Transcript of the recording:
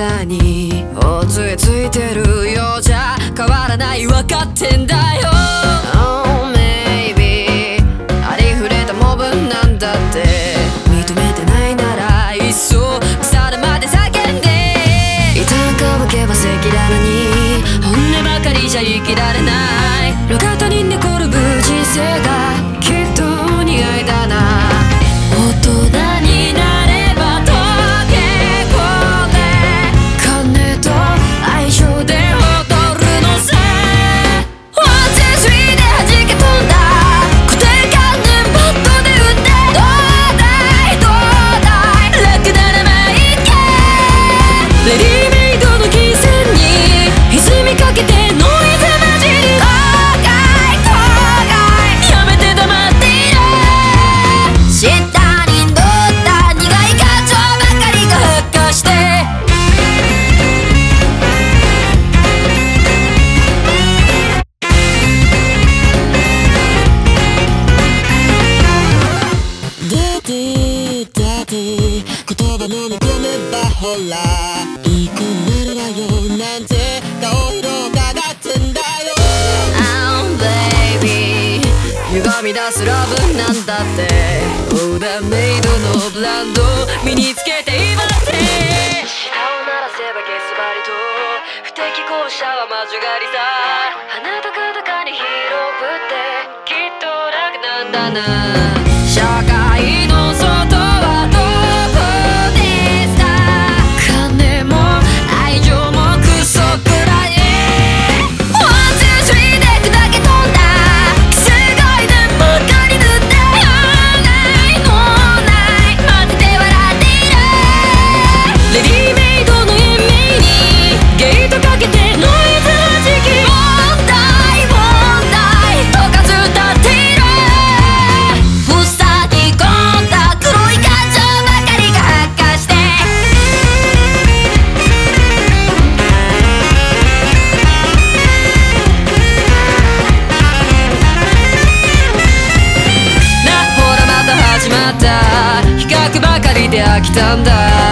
さにお杖ついてるようじゃ変わらない分かってんだよ。Oh maybe ありふれたモブなんだって。認めてないならいっそ腐るまで叫んで。いたんかぶけば赤裸々に。本音ばかりじゃ生きられない。路肩に寝転ぶ人生がきっと似合いだな。大人言葉飲み込めばほらいい子になるわよなんて顔色がかってんだよ。Oh baby 歪み出すラブなんだって。オーダーメイドのブランド身につけて今って舌を鳴らせばゲスバリと不適合者は魔女狩りさ。鼻とかとかに広ぶってきっと楽なんだなばかりで飽きたんだ